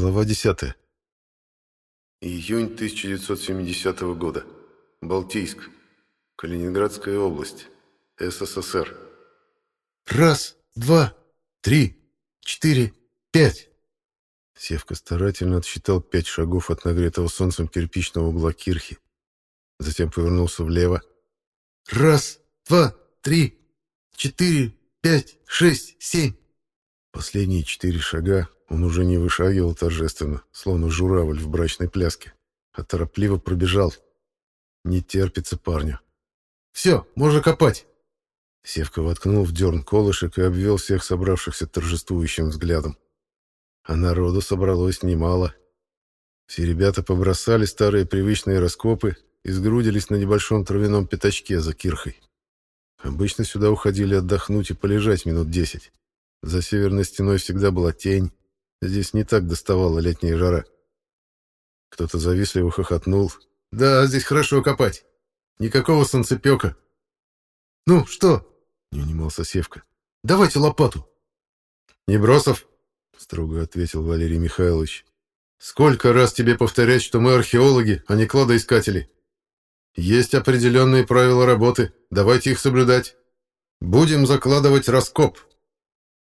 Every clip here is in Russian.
Глава 10. Июнь 1970 года. Балтийск. Калининградская область. СССР. Раз, два, три, четыре, пять. Севка старательно отсчитал пять шагов от нагретого солнцем кирпичного угла кирхи. Затем повернулся влево. Раз, два, три, четыре, пять, шесть, семь. Последние четыре шага он уже не вышагивал торжественно, словно журавль в брачной пляске, а торопливо пробежал. Не терпится парню. «Все, можно копать!» Севка воткнул в дерн колышек и обвел всех собравшихся торжествующим взглядом. А народу собралось немало. Все ребята побросали старые привычные раскопы и сгрудились на небольшом травяном пятачке за кирхой. Обычно сюда уходили отдохнуть и полежать минут десять. За северной стеной всегда была тень, Здесь не так доставала летняя жара. Кто-то завистливо хохотнул. «Да, здесь хорошо копать. Никакого солнцепека». «Ну, что?» — не унимался Севка. «Давайте лопату». «Небросов», — строго ответил Валерий Михайлович. «Сколько раз тебе повторять, что мы археологи, а не кладоискатели? Есть определенные правила работы, давайте их соблюдать. Будем закладывать раскоп,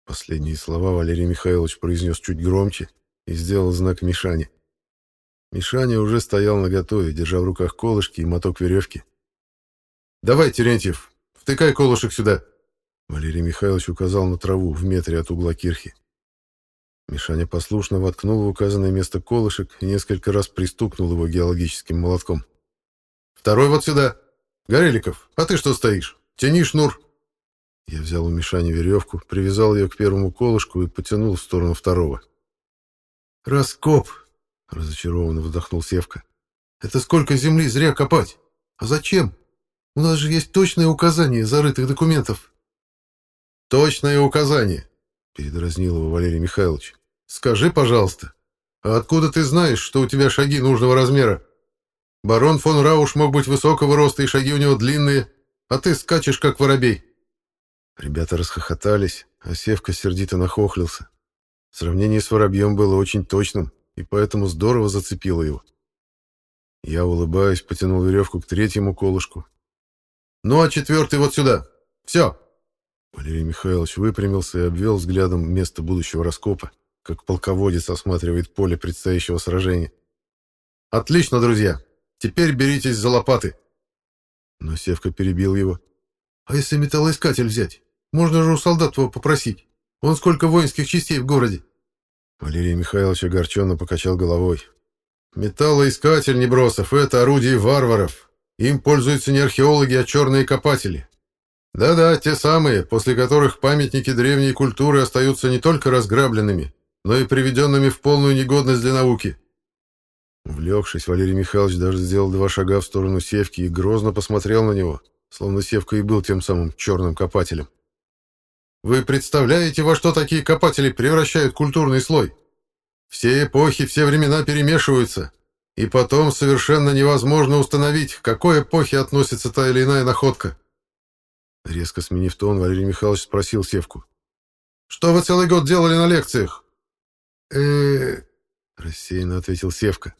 Последние слова Валерий Михайлович произнес чуть громче и сделал знак Мишане. Мишаня уже стоял наготове, держа в руках колышки и моток веревки. «Давай, Терентьев, втыкай колышек сюда!» Валерий Михайлович указал на траву в метре от угла кирхи. Мишаня послушно воткнул в указанное место колышек и несколько раз пристукнул его геологическим молотком. «Второй вот сюда! Гореликов, а ты что стоишь? Тяни шнур!» Я взял у Мишани веревку, привязал ее к первому колышку и потянул в сторону второго. «Раскоп!» — разочарованно вздохнул Севка. «Это сколько земли зря копать? А зачем? У нас же есть точное указание зарытых документов». «Точное указание!» — передразнил его Валерий Михайлович. «Скажи, пожалуйста, а откуда ты знаешь, что у тебя шаги нужного размера? Барон фон Рауш мог быть высокого роста, и шаги у него длинные, а ты скачешь, как воробей». Ребята расхохотались, а Севка сердито нахохлился. Сравнение с воробьем было очень точным, и поэтому здорово зацепило его. Я, улыбаясь, потянул веревку к третьему колышку. «Ну, а четвертый вот сюда! Все!» Валерий Михайлович выпрямился и обвел взглядом место будущего раскопа, как полководец осматривает поле предстоящего сражения. «Отлично, друзья! Теперь беритесь за лопаты!» Но Севка перебил его. «А если металлоискатель взять? Можно же у солдат его попросить. Он сколько воинских частей в городе. Валерий Михайлович огорченно покачал головой. Металлоискатель Небросов — это орудие варваров. Им пользуются не археологи, а черные копатели. Да-да, те самые, после которых памятники древней культуры остаются не только разграбленными, но и приведенными в полную негодность для науки. Увлекшись, Валерий Михайлович даже сделал два шага в сторону Севки и грозно посмотрел на него, словно Севка и был тем самым черным копателем. Вы представляете, во что такие копатели превращают культурный слой? Все эпохи, все времена перемешиваются, и потом совершенно невозможно установить, к какой эпохе относится та или иная находка. Резко сменив тон, Валерий Михайлович спросил Севку. «Что вы целый год делали на лекциях?» э рассеянно ответил Севка.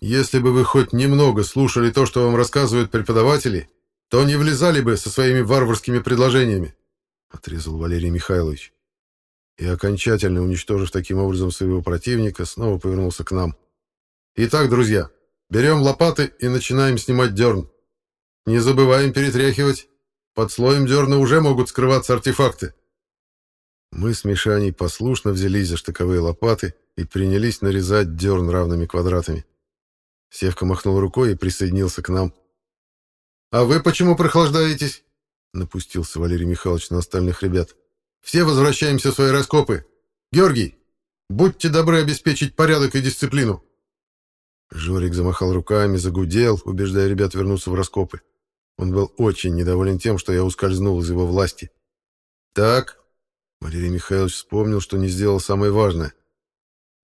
«Если бы вы хоть немного слушали то, что вам рассказывают преподаватели, то не влезали бы со своими варварскими предложениями. — отрезал Валерий Михайлович. И, окончательно уничтожив таким образом своего противника, снова повернулся к нам. «Итак, друзья, берем лопаты и начинаем снимать дерн. Не забываем перетряхивать. Под слоем дерна уже могут скрываться артефакты». Мы с Мишаней послушно взялись за штыковые лопаты и принялись нарезать дерн равными квадратами. Севка махнул рукой и присоединился к нам. «А вы почему прохлаждаетесь?» Напустился Валерий Михайлович на остальных ребят. «Все возвращаемся в свои раскопы. Георгий, будьте добры обеспечить порядок и дисциплину». Жорик замахал руками, загудел, убеждая ребят вернуться в раскопы. Он был очень недоволен тем, что я ускользнул из его власти. «Так», — Валерий Михайлович вспомнил, что не сделал самое важное.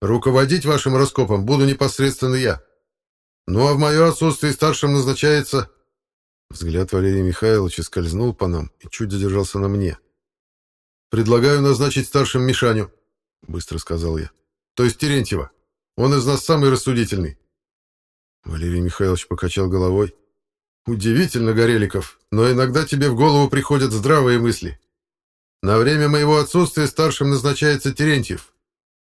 «Руководить вашим раскопом буду непосредственно я. Ну а в мое отсутствие старшим назначается Взгляд Валерия Михайловича скользнул по нам и чуть задержался на мне. «Предлагаю назначить старшим Мишаню», — быстро сказал я. то есть Терентьева. Он из нас самый рассудительный. Валерий Михайлович покачал головой. Удивительно, Гореликов, но иногда тебе в голову приходят здравые мысли. На время моего отсутствия старшим назначается Терентьев.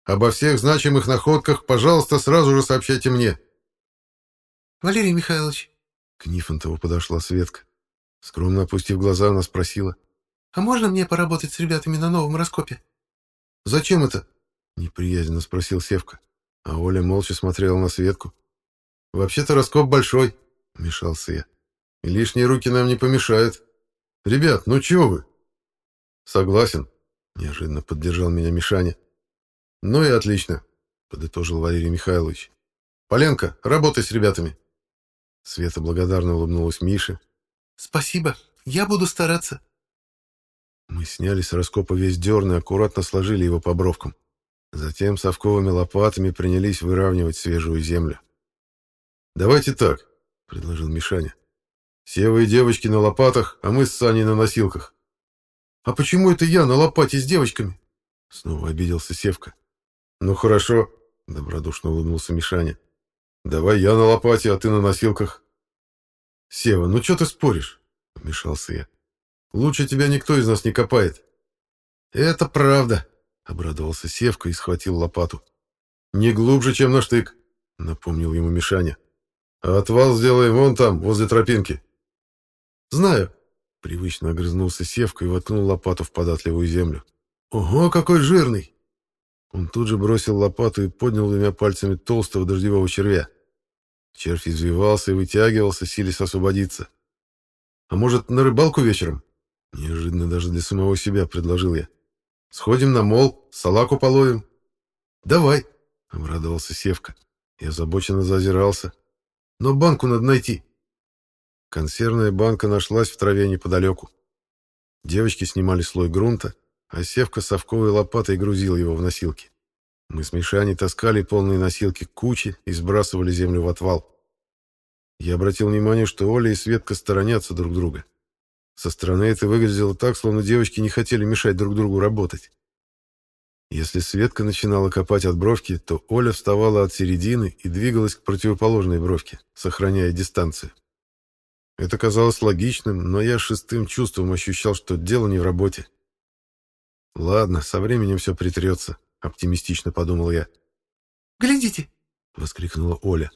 Обо всех значимых находках, пожалуйста, сразу же сообщайте мне. Валерий Михайлович. К Нифонтову подошла Светка. Скромно опустив глаза, она спросила. «А можно мне поработать с ребятами на новом раскопе?» «Зачем это?» — неприязненно спросил Севка. А Оля молча смотрела на Светку. «Вообще-то раскоп большой», — вмешался я. «И лишние руки нам не помешают. Ребят, ну чего вы?» «Согласен», — неожиданно поддержал меня Мишаня. «Ну и отлично», — подытожил Валерий Михайлович. «Поленка, работай с ребятами». Света благодарно улыбнулась Мише. «Спасибо, я буду стараться». Мы сняли с раскопа весь дерн и аккуратно сложили его по бровкам. Затем совковыми лопатами принялись выравнивать свежую землю. «Давайте так», — предложил Мишаня. «Все вы девочки на лопатах, а мы с Саней на носилках». «А почему это я на лопате с девочками?» Снова обиделся Севка. «Ну хорошо», — добродушно улыбнулся Мишаня. «Давай я на лопате, а ты на носилках». «Сева, ну что ты споришь?» — вмешался я. «Лучше тебя никто из нас не копает». «Это правда», — обрадовался Севка и схватил лопату. «Не глубже, чем на штык», — напомнил ему Мишаня. «А отвал сделаем вон там, возле тропинки». «Знаю», — привычно огрызнулся Севка и воткнул лопату в податливую землю. «Ого, какой жирный!» Он тут же бросил лопату и поднял двумя пальцами толстого дождевого червя. Червь извивался и вытягивался, силясь освободиться. «А может, на рыбалку вечером?» Неожиданно даже для самого себя предложил я. «Сходим на мол, салаку половим». «Давай», — обрадовался Севка. Я озабоченно зазирался. «Но банку надо найти». Консервная банка нашлась в траве неподалеку. Девочки снимали слой грунта, а Севка совковой лопатой грузил его в носилки. Мы с Мишаней таскали полные носилки к куче и сбрасывали землю в отвал. Я обратил внимание, что Оля и Светка сторонятся друг друга. Со стороны это выглядело так, словно девочки не хотели мешать друг другу работать. Если Светка начинала копать от бровки, то Оля вставала от середины и двигалась к противоположной бровке, сохраняя дистанцию. Это казалось логичным, но я шестым чувством ощущал, что дело не в работе. Ладно, со временем все притрется. — оптимистично подумал я. «Глядите!» — воскликнула Оля.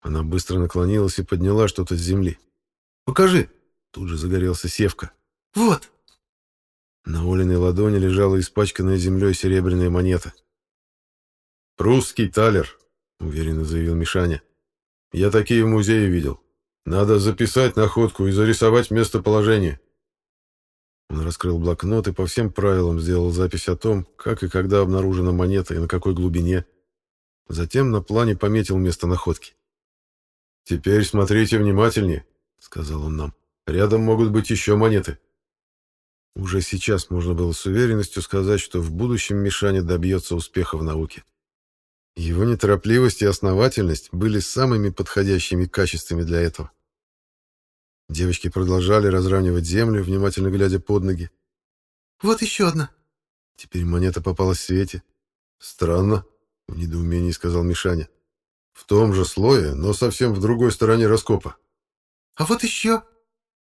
Она быстро наклонилась и подняла что-то с земли. «Покажи!» — тут же загорелся Севка. «Вот!» На Олиной ладони лежала испачканная землей серебряная монета. «Прусский талер», — уверенно заявил Мишаня. «Я такие в музее видел. Надо записать находку и зарисовать местоположение». Он раскрыл блокнот и по всем правилам сделал запись о том, как и когда обнаружена монета и на какой глубине. Затем на плане пометил место находки. «Теперь смотрите внимательнее», — сказал он нам. «Рядом могут быть еще монеты». Уже сейчас можно было с уверенностью сказать, что в будущем Мишаня добьется успеха в науке. Его неторопливость и основательность были самыми подходящими качествами для этого. Девочки продолжали разравнивать землю, внимательно глядя под ноги. «Вот еще одна». Теперь монета попалась в Свете. «Странно», — в недоумении сказал Мишаня. «В том же слое, но совсем в другой стороне раскопа». «А вот еще».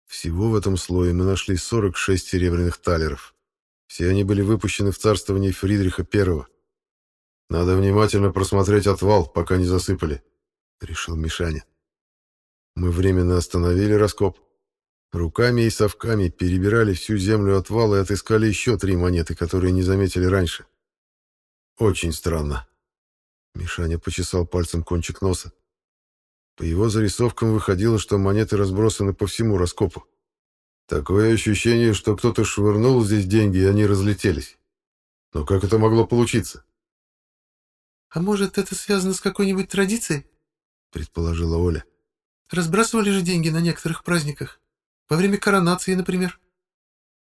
Всего в этом слое мы нашли 46 серебряных талеров. Все они были выпущены в царствование Фридриха I. «Надо внимательно просмотреть отвал, пока не засыпали», — решил Мишаня. Мы временно остановили раскоп. Руками и совками перебирали всю землю отвала и отыскали еще три монеты, которые не заметили раньше. Очень странно. Мишаня почесал пальцем кончик носа. По его зарисовкам выходило, что монеты разбросаны по всему раскопу. Такое ощущение, что кто-то швырнул здесь деньги, и они разлетелись. Но как это могло получиться? «А может, это связано с какой-нибудь традицией?» — предположила Оля. Разбрасывали же деньги на некоторых праздниках. Во время коронации, например.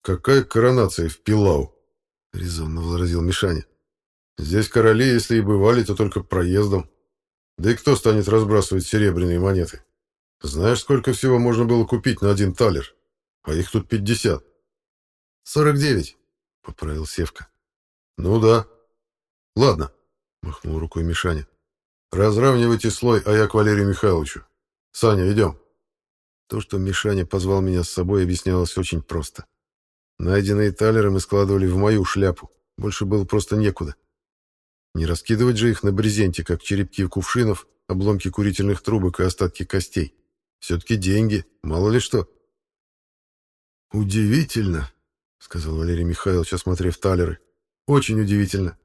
«Какая коронация в Пилау?» — резонно возразил Мишаня. «Здесь короли, если и бывали, то только проездом. Да и кто станет разбрасывать серебряные монеты? Знаешь, сколько всего можно было купить на один талер? А их тут пятьдесят». «Сорок девять», — поправил Севка. «Ну да. Ладно. махнул рукой Мишаня. «Разравнивайте слой, а я к Валерию Михайловичу. Саня, идем». То, что Мишаня позвал меня с собой, объяснялось очень просто. Найденные талеры мы складывали в мою шляпу. Больше было просто некуда. Не раскидывать же их на брезенте, как черепки кувшинов, обломки курительных трубок и остатки костей. Все-таки деньги, мало ли что. «Удивительно», — сказал Валерий Михайлович, осмотрев талеры. «Очень удивительно.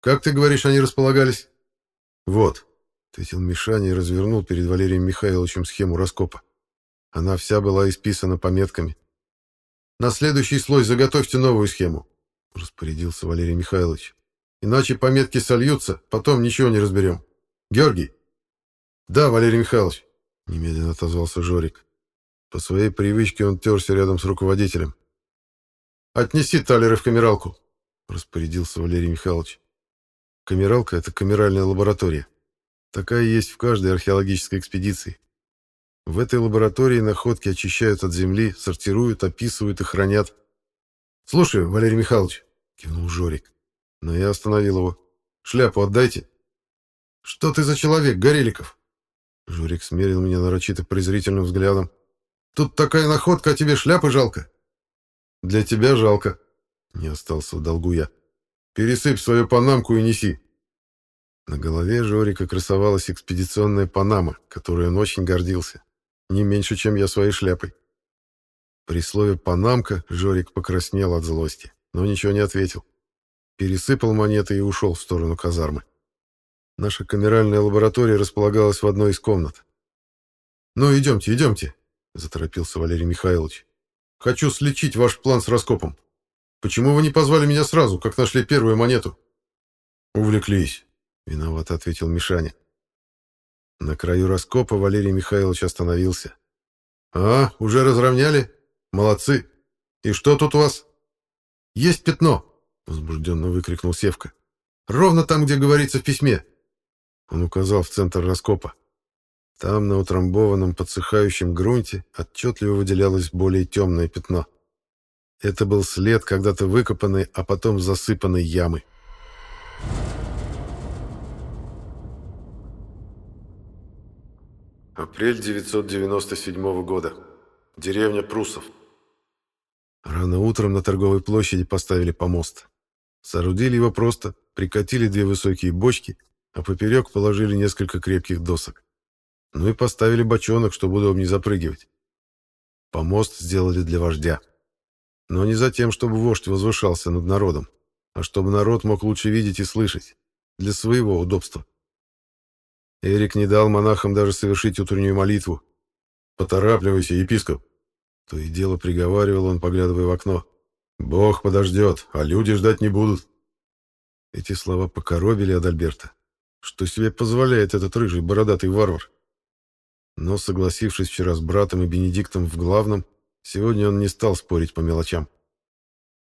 Как ты говоришь, они располагались?» «Вот», — ответил Мишаня и развернул перед Валерием Михайловичем схему раскопа. Она вся была исписана пометками. «На следующий слой заготовьте новую схему», — распорядился Валерий Михайлович. «Иначе пометки сольются, потом ничего не разберем. Георгий?» «Да, Валерий Михайлович», — немедленно отозвался Жорик. По своей привычке он терся рядом с руководителем. «Отнеси талеры в камералку», — распорядился Валерий Михайлович. Камералка — это камеральная лаборатория. Такая есть в каждой археологической экспедиции. В этой лаборатории находки очищают от земли, сортируют, описывают и хранят. «Слушай, Валерий Михайлович», — кивнул Жорик, но я остановил его. «Шляпу отдайте». «Что ты за человек, Гореликов?» Жорик смерил меня нарочито презрительным взглядом. «Тут такая находка, а тебе шляпы жалко?» «Для тебя жалко», — не остался в долгу я. Пересыпь свою панамку и неси. На голове Жорика красовалась экспедиционная панама, которой он очень гордился. Не меньше, чем я своей шляпой. При слове «панамка» Жорик покраснел от злости, но ничего не ответил. Пересыпал монеты и ушел в сторону казармы. Наша камеральная лаборатория располагалась в одной из комнат. «Ну, идемте, идемте», — заторопился Валерий Михайлович. «Хочу слечить ваш план с раскопом. Почему вы не позвали меня сразу, как нашли первую монету? Увлеклись, виновато ответил Мишаня. На краю раскопа Валерий Михайлович остановился. А, уже разровняли? Молодцы. И что тут у вас? Есть пятно, возбужденно выкрикнул Севка. Ровно там, где говорится в письме. Он указал в центр раскопа. Там, на утрамбованном подсыхающем грунте, отчетливо выделялось более темное пятно. Это был след когда-то выкопанной, а потом засыпанной ямы. Апрель 997 года. Деревня Прусов. Рано утром на торговой площади поставили помост. Соорудили его просто, прикатили две высокие бочки, а поперек положили несколько крепких досок. Ну и поставили бочонок, чтобы удобнее запрыгивать. Помост сделали для вождя. Но не за тем, чтобы вождь возвышался над народом, а чтобы народ мог лучше видеть и слышать, для своего удобства. Эрик не дал монахам даже совершить утреннюю молитву. «Поторапливайся, епископ!» То и дело приговаривал он, поглядывая в окно. «Бог подождет, а люди ждать не будут». Эти слова покоробили Адальберта. Что себе позволяет этот рыжий бородатый варвар? Но, согласившись вчера с братом и Бенедиктом в главном, Сегодня он не стал спорить по мелочам.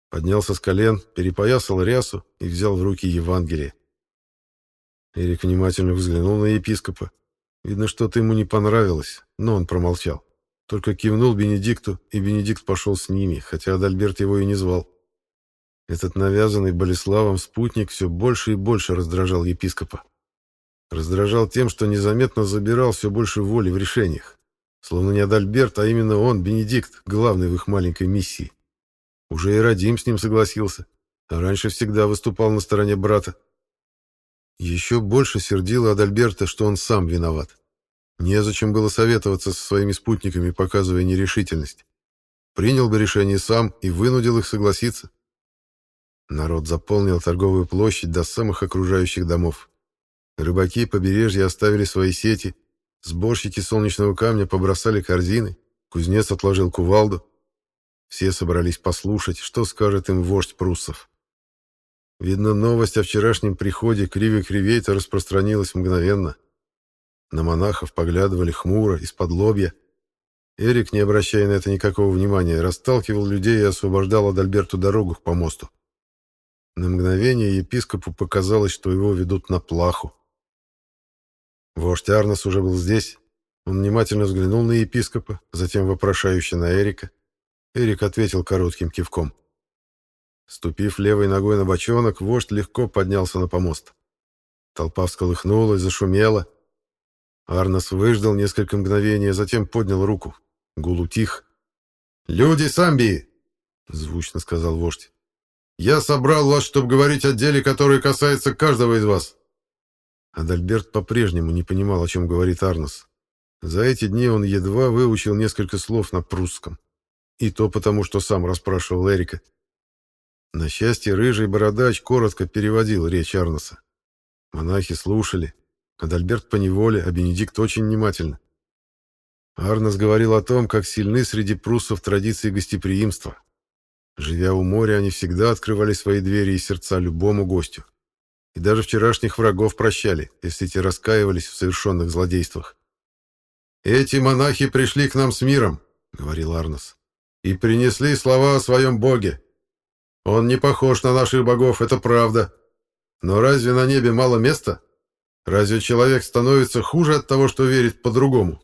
Поднялся с колен, перепоясал рясу и взял в руки Евангелие. Эрик внимательно взглянул на епископа. Видно, что-то ему не понравилось, но он промолчал. Только кивнул Бенедикту, и Бенедикт пошел с ними, хотя Адальберт его и не звал. Этот навязанный Болеславом спутник все больше и больше раздражал епископа. Раздражал тем, что незаметно забирал все больше воли в решениях. Словно не Адальберт, а именно он, Бенедикт, главный в их маленькой миссии. Уже и Радим с ним согласился, а раньше всегда выступал на стороне брата. Еще больше сердило Адальберта, что он сам виноват. Незачем было советоваться со своими спутниками, показывая нерешительность. Принял бы решение сам и вынудил их согласиться. Народ заполнил торговую площадь до самых окружающих домов. Рыбаки побережья оставили свои сети, Сборщики солнечного камня побросали корзины, кузнец отложил кувалду. Все собрались послушать, что скажет им вождь пруссов. Видно, новость о вчерашнем приходе Кривик-Ривейта распространилась мгновенно. На монахов поглядывали хмуро, из-под лобья. Эрик, не обращая на это никакого внимания, расталкивал людей и освобождал Адальберту дорогу к помосту. На мгновение епископу показалось, что его ведут на плаху. Вождь Арнос уже был здесь. Он внимательно взглянул на епископа, затем вопрошающе на Эрика. Эрик ответил коротким кивком. Ступив левой ногой на бочонок, вождь легко поднялся на помост. Толпа всколыхнулась, зашумела. Арнос выждал несколько мгновений, а затем поднял руку. Гул утих. «Люди Самбии!» — звучно сказал вождь. «Я собрал вас, чтобы говорить о деле, которое касается каждого из вас». Адальберт по-прежнему не понимал, о чем говорит Арнос. За эти дни он едва выучил несколько слов на прусском. И то потому, что сам расспрашивал Эрика. На счастье, рыжий бородач коротко переводил речь Арноса. Монахи слушали. Адальберт поневоле, а Бенедикт очень внимательно. Арнос говорил о том, как сильны среди пруссов традиции гостеприимства. Живя у моря, они всегда открывали свои двери и сердца любому гостю. И даже вчерашних врагов прощали, если те раскаивались в совершенных злодействах. «Эти монахи пришли к нам с миром», — говорил Арнос, — «и принесли слова о своем боге. Он не похож на наших богов, это правда. Но разве на небе мало места? Разве человек становится хуже от того, что верит по-другому?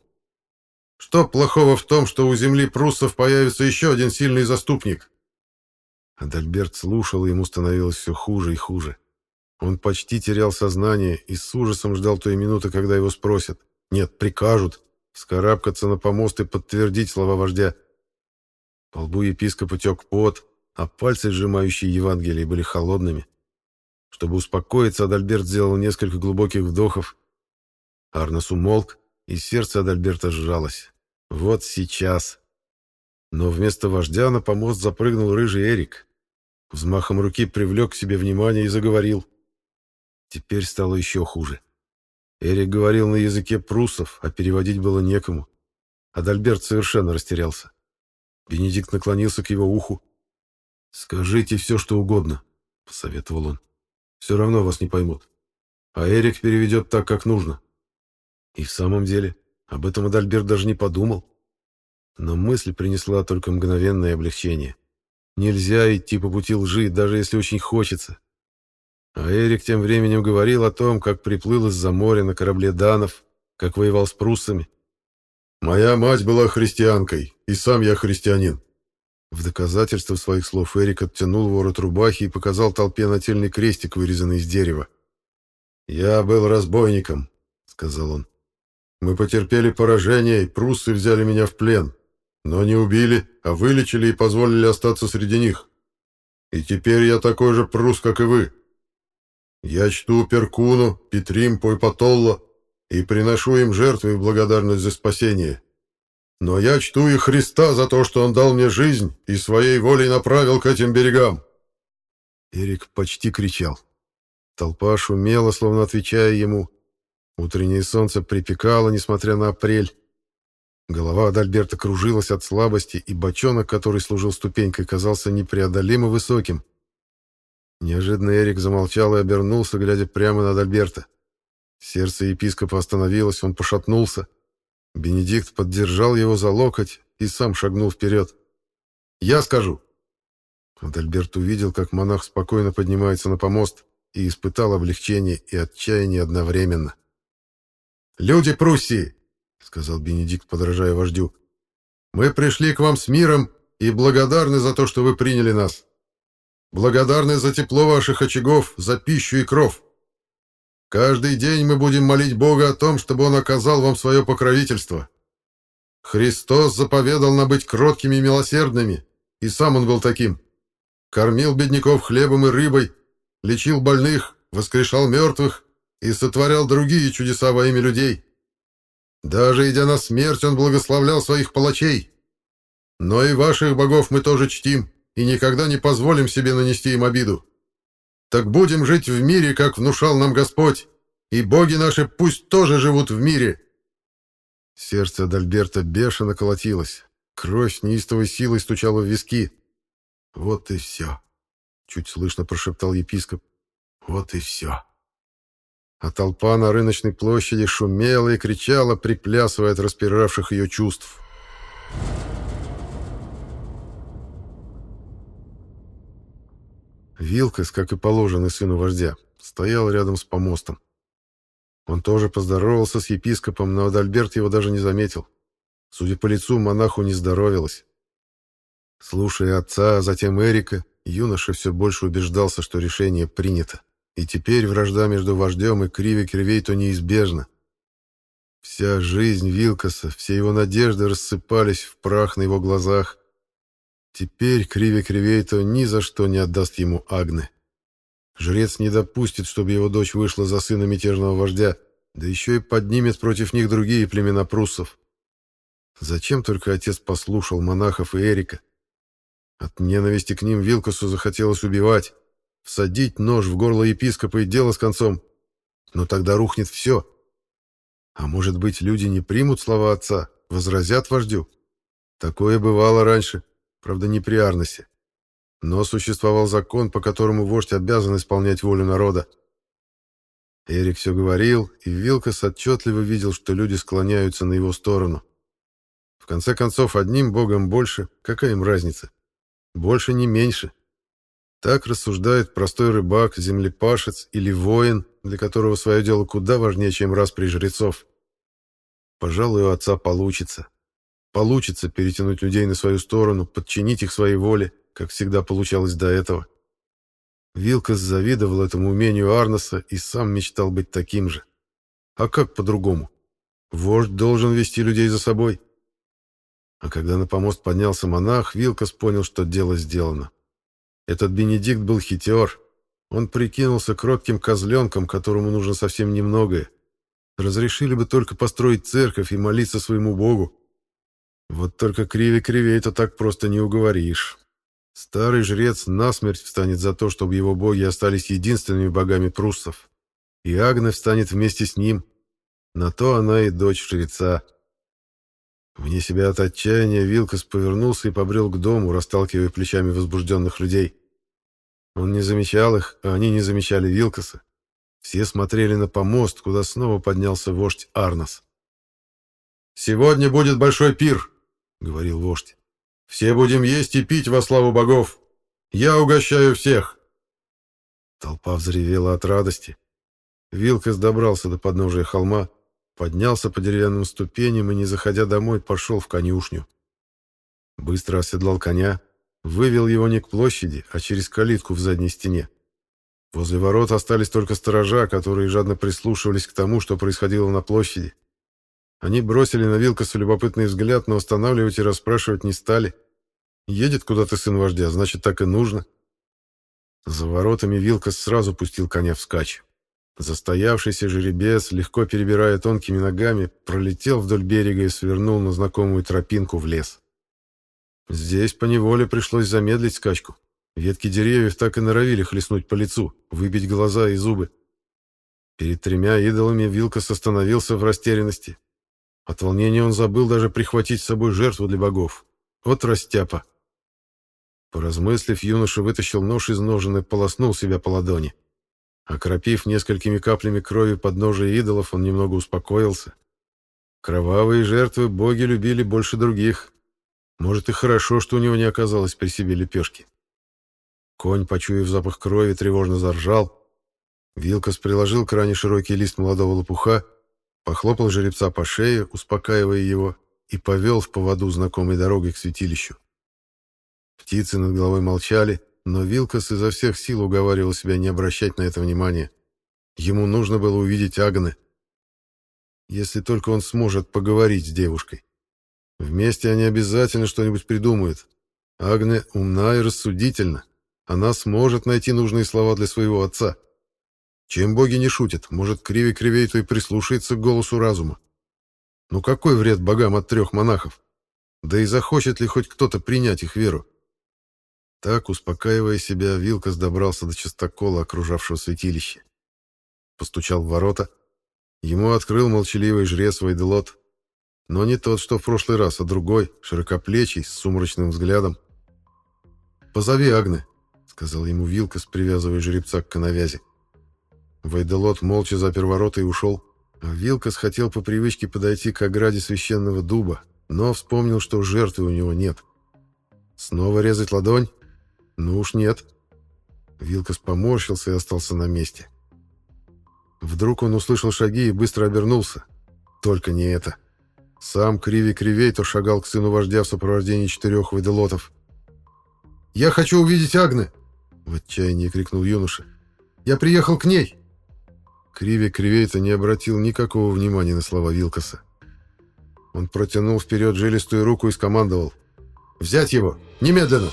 Что плохого в том, что у земли пруссов появится еще один сильный заступник?» Адальберт слушал, и ему становилось все хуже и хуже. Он почти терял сознание и с ужасом ждал той минуты, когда его спросят. Нет, прикажут скарабкаться на помост и подтвердить слова вождя. По лбу епископа тек пот, а пальцы, сжимающие Евангелие, были холодными. Чтобы успокоиться, Адальберт сделал несколько глубоких вдохов. Арнос умолк, и сердце Адальберта сжалось. Вот сейчас. Но вместо вождя на помост запрыгнул рыжий Эрик. Взмахом руки привлек к себе внимание и заговорил. Теперь стало еще хуже. Эрик говорил на языке пруссов, а переводить было некому. Адальберт совершенно растерялся. Бенедикт наклонился к его уху. «Скажите все, что угодно», — посоветовал он. «Все равно вас не поймут. А Эрик переведет так, как нужно». И в самом деле, об этом Адальберт даже не подумал. Но мысль принесла только мгновенное облегчение. Нельзя идти по пути лжи, даже если очень хочется. А Эрик тем временем говорил о том, как приплыл из-за моря на корабле Данов, как воевал с пруссами. «Моя мать была христианкой, и сам я христианин». В доказательство своих слов Эрик оттянул ворот рубахи и показал толпе нательный крестик, вырезанный из дерева. «Я был разбойником», — сказал он. «Мы потерпели поражение, и пруссы взяли меня в плен, но не убили, а вылечили и позволили остаться среди них. И теперь я такой же прус, как и вы». Я чту Перкуну, Петримпу и Патолло и приношу им жертвы в благодарность за спасение. Но я чту и Христа за то, что Он дал мне жизнь и своей волей направил к этим берегам». Эрик почти кричал. Толпа шумела, словно отвечая ему. Утреннее солнце припекало, несмотря на апрель. Голова Адальберта кружилась от слабости, и бочонок, который служил ступенькой, казался непреодолимо высоким. Неожиданно Эрик замолчал и обернулся, глядя прямо над Альберта. Сердце епископа остановилось, он пошатнулся. Бенедикт поддержал его за локоть и сам шагнул вперед. «Я скажу!» Адальберт увидел, как монах спокойно поднимается на помост и испытал облегчение и отчаяние одновременно. «Люди Пруссии!» — сказал Бенедикт, подражая вождю. «Мы пришли к вам с миром и благодарны за то, что вы приняли нас. Благодарны за тепло ваших очагов, за пищу и кров. Каждый день мы будем молить Бога о том, чтобы Он оказал вам свое покровительство. Христос заповедал нам быть кроткими и милосердными, и сам Он был таким. Кормил бедняков хлебом и рыбой, лечил больных, воскрешал мертвых и сотворял другие чудеса во имя людей. Даже идя на смерть, Он благословлял своих палачей. Но и ваших богов мы тоже чтим, и никогда не позволим себе нанести им обиду. Так будем жить в мире, как внушал нам Господь, и боги наши пусть тоже живут в мире». Сердце Адальберта бешено колотилось, кровь неистовой силой стучала в виски. «Вот и все», — чуть слышно прошептал епископ. «Вот и все». А толпа на рыночной площади шумела и кричала, приплясывая от распиравших ее чувств. Вилкас, как и положено сыну вождя, стоял рядом с помостом. Он тоже поздоровался с епископом, но Адальберт его даже не заметил. Судя по лицу, монаху не здоровилось. Слушая отца, а затем Эрика, юноша все больше убеждался, что решение принято. И теперь вражда между вождем и Криви Кривейто неизбежна. Вся жизнь Вилкоса, все его надежды рассыпались в прах на его глазах. Теперь Криви Кривейто ни за что не отдаст ему Агны. Жрец не допустит, чтобы его дочь вышла за сына мятежного вождя, да еще и поднимет против них другие племена пруссов. Зачем только отец послушал монахов и Эрика? От ненависти к ним Вилкосу захотелось убивать, всадить нож в горло епископа и дело с концом. Но тогда рухнет все. А может быть, люди не примут слова отца, возразят вождю? Такое бывало раньше, правда, не при Арносе. Но существовал закон, по которому вождь обязан исполнять волю народа. Эрик все говорил, и Вилкос отчетливо видел, что люди склоняются на его сторону. В конце концов, одним богом больше, какая им разница? Больше не меньше. Так рассуждает простой рыбак, землепашец или воин, для которого свое дело куда важнее, чем раз при жрецов. Пожалуй, у отца получится. Получится перетянуть людей на свою сторону, подчинить их своей воле, как всегда получалось до этого. Вилкас завидовал этому умению Арноса и сам мечтал быть таким же. А как по-другому? Вождь должен вести людей за собой. А когда на помост поднялся монах, Вилкас понял, что дело сделано. Этот Бенедикт был хитер. Он прикинулся кротким козленком, которому нужно совсем немногое. Разрешили бы только построить церковь и молиться своему богу. Вот только криве-кривей-то так просто не уговоришь. Старый жрец насмерть встанет за то, чтобы его боги остались единственными богами пруссов. И Агне встанет вместе с ним. На то она и дочь жреца. Вне себя от отчаяния Вилкас повернулся и побрел к дому, расталкивая плечами возбужденных людей. Он не замечал их, а они не замечали Вилкаса. Все смотрели на помост, куда снова поднялся вождь Арнос. «Сегодня будет большой пир», — говорил вождь. «Все будем есть и пить во славу богов. Я угощаю всех». Толпа взревела от радости. Вилкас добрался до подножия холма, Поднялся по деревянным ступеням и, не заходя домой, пошел в конюшню. Быстро оседлал коня, вывел его не к площади, а через калитку в задней стене. Возле ворот остались только сторожа, которые жадно прислушивались к тому, что происходило на площади. Они бросили на Вилкаса любопытный взгляд, но останавливать и расспрашивать не стали. Едет куда-то сын вождя, значит, так и нужно. За воротами Вилкас сразу пустил коня вскачь. Застоявшийся жеребец, легко перебирая тонкими ногами, пролетел вдоль берега и свернул на знакомую тропинку в лес. Здесь поневоле пришлось замедлить скачку. Ветки деревьев так и норовили хлестнуть по лицу, выбить глаза и зубы. Перед тремя идолами Вилкас остановился в растерянности. От волнения он забыл даже прихватить с собой жертву для богов. Вот растяпа. Поразмыслив, юноша вытащил нож из ножен и полоснул себя по ладони. Окропив несколькими каплями крови подножия идолов, он немного успокоился. Кровавые жертвы боги любили больше других. Может, и хорошо, что у него не оказалось при себе лепешки. Конь, почуяв запах крови, тревожно заржал. Вилкос приложил к ране широкий лист молодого лопуха, похлопал жеребца по шее, успокаивая его, и повел в поводу знакомой дорогой к святилищу. Птицы над головой молчали, но Вилкас изо всех сил уговаривал себя не обращать на это внимания. Ему нужно было увидеть Агны. Если только он сможет поговорить с девушкой. Вместе они обязательно что-нибудь придумают. Агне умна и рассудительна. Она сможет найти нужные слова для своего отца. Чем боги не шутят, может, криви то и прислушается к голосу разума. Ну какой вред богам от трех монахов? Да и захочет ли хоть кто-то принять их веру? Так, успокаивая себя, Вилкас добрался до частокола, окружавшего святилище. Постучал в ворота. Ему открыл молчаливый жрец Вайделот. Но не тот, что в прошлый раз, а другой, широкоплечий, с сумрачным взглядом. «Позови Агны», — сказал ему Вилкас, привязывая жеребца к коновязи. Вайделот молча запер ворота и ушел. А Вилкас хотел по привычке подойти к ограде священного дуба, но вспомнил, что жертвы у него нет. Снова резать ладонь? Ну уж нет. Вилкас поморщился и остался на месте. Вдруг он услышал шаги и быстро обернулся. Только не это. Сам Криви Кривей то шагал к сыну вождя в сопровождении четырех выделотов. «Я хочу увидеть Агны!» — в отчаянии крикнул юноша. Я приехал к ней!» Криви Кривейца не обратил никакого внимания на слова Вилкоса. Он протянул вперед жилистую руку и скомандовал. «Взять его! Немедленно!»